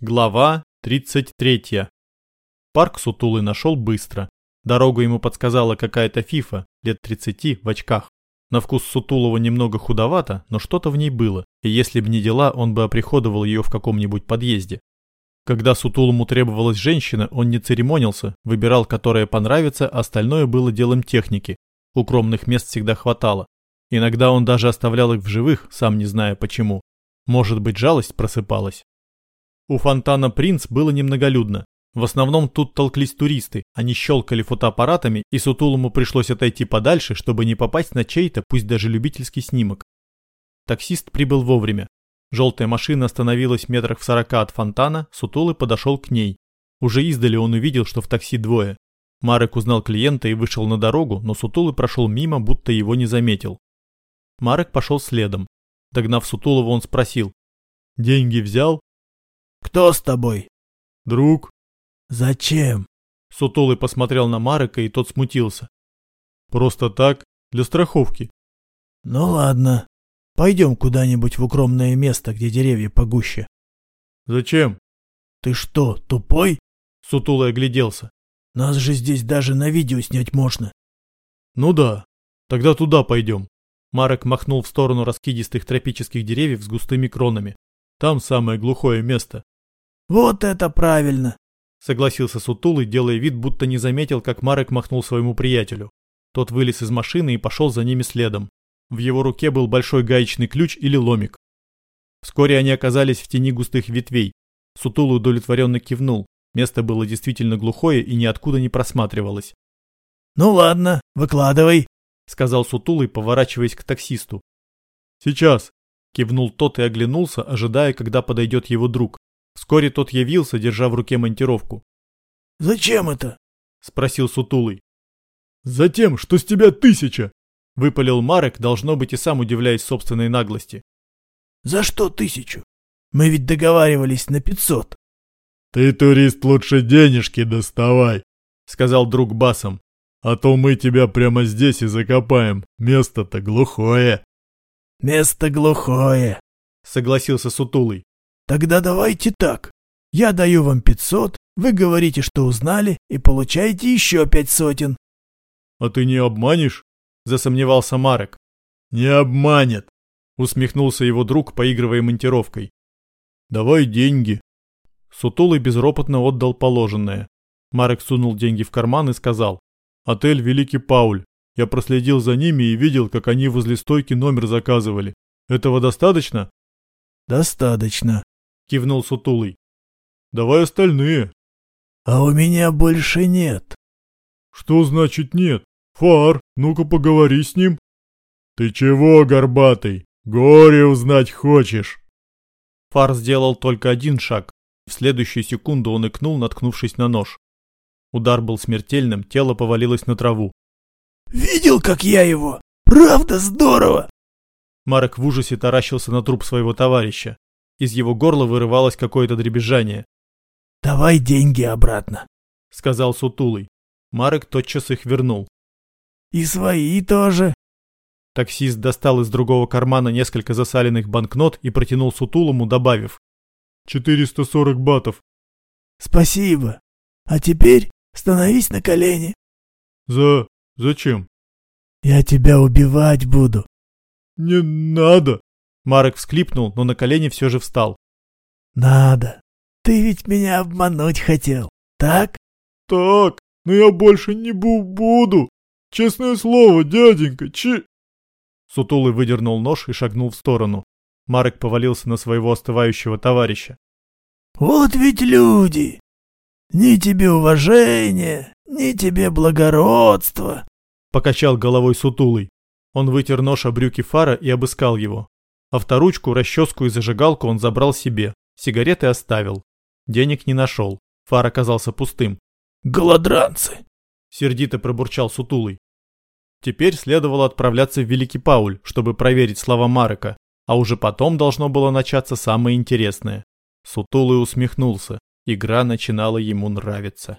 Глава 33. Парк Сутулы нашел быстро. Дорогу ему подсказала какая-то фифа, лет 30, в очках. На вкус Сутулова немного худовато, но что-то в ней было, и если бы не дела, он бы оприходовал ее в каком-нибудь подъезде. Когда Сутулому требовалась женщина, он не церемонился, выбирал, которая понравится, а остальное было делом техники. Укромных мест всегда хватало. Иногда он даже оставлял их в живых, сам не зная почему. Может быть, жалость просыпалась. У фонтана «Принц» было немноголюдно. В основном тут толклись туристы, они щелкали фотоаппаратами, и Сутулому пришлось отойти подальше, чтобы не попасть на чей-то, пусть даже любительский снимок. Таксист прибыл вовремя. Желтая машина остановилась метрах в сорока от фонтана, Сутулы подошел к ней. Уже издали он увидел, что в такси двое. Марек узнал клиента и вышел на дорогу, но Сутулы прошел мимо, будто его не заметил. Марек пошел следом. Догнав Сутулова, он спросил. «Деньги взял?» «Кто с тобой?» «Друг». «Зачем?» Сутулый посмотрел на Марека, и тот смутился. «Просто так, для страховки». «Ну ладно. Пойдем куда-нибудь в укромное место, где деревья погуще». «Зачем?» «Ты что, тупой?» Сутулый огляделся. «Нас же здесь даже на видео снять можно». «Ну да. Тогда туда пойдем». Марек махнул в сторону раскидистых тропических деревьев с густыми кронами. Там самое глухое место. «Вот это правильно!» Согласился Сутулый, делая вид, будто не заметил, как Марек махнул своему приятелю. Тот вылез из машины и пошел за ними следом. В его руке был большой гаечный ключ или ломик. Вскоре они оказались в тени густых ветвей. Сутулый удовлетворенно кивнул. Место было действительно глухое и ниоткуда не просматривалось. «Ну ладно, выкладывай», — сказал Сутулый, поворачиваясь к таксисту. «Сейчас», — кивнул тот и оглянулся, ожидая, когда подойдет его друг. Вскоре тот явился, держа в руке монтировку. «Зачем это?» — спросил Сутулый. «Затем, что с тебя тысяча!» — выпалил Марек, должно быть и сам удивляясь собственной наглости. «За что тысячу? Мы ведь договаривались на пятьсот». «Ты, турист, лучше денежки доставай», — сказал друг басом. «А то мы тебя прямо здесь и закопаем. Место-то глухое». «Место глухое», — согласился Сутулый. Тогда давайте так. Я даю вам пятьсот, вы говорите, что узнали, и получаете еще пять сотен. А ты не обманешь? Засомневался Марек. Не обманет, усмехнулся его друг, поигрывая монтировкой. Давай деньги. Сутулый безропотно отдал положенное. Марек сунул деньги в карман и сказал. Отель Великий Пауль. Я проследил за ними и видел, как они возле стойки номер заказывали. Этого достаточно? Достаточно, кивнул Сутулый. Давай остальные. А у меня больше нет. Что значит нет? Фар, ну-ка поговори с ним. Ты чего, горбатый? Горе узнать хочешь? Фар сделал только один шаг. В следующую секунду он икнул, наткнувшись на нож. Удар был смертельным, тело повалилось на траву. «Видел, как я его? Правда здорово!» Марек в ужасе таращился на труп своего товарища. Из его горла вырывалось какое-то дребезжание. «Давай деньги обратно», — сказал Сутулый. Марек тотчас их вернул. «И свои тоже». Таксист достал из другого кармана несколько засаленных банкнот и протянул Сутулому, добавив. «440 батов». «Спасибо. А теперь становись на колени». «За... зачем?» «Я тебя убивать буду». «Не надо», Марек всклипнул, но на колени все же встал. «Надо. Ты ведь меня обмануть хотел, так?» «Так, но я больше не бу буду. Честное слово, дяденька, чи...» Сутулый выдернул нож и шагнул в сторону. Марек повалился на своего остывающего товарища. «Вот ведь люди! Ни тебе уважения, ни тебе благородства!» Покачал головой Сутулый. Он вытер нож о брюки фара и обыскал его. Авторучку, расческу и зажигалку он забрал себе, сигареты оставил. Денег не нашел, фар оказался пустым. «Голодранцы!» – сердито пробурчал Сутулый. Теперь следовало отправляться в Великий Пауль, чтобы проверить слова Марека, а уже потом должно было начаться самое интересное. Сутулый усмехнулся, игра начинала ему нравиться.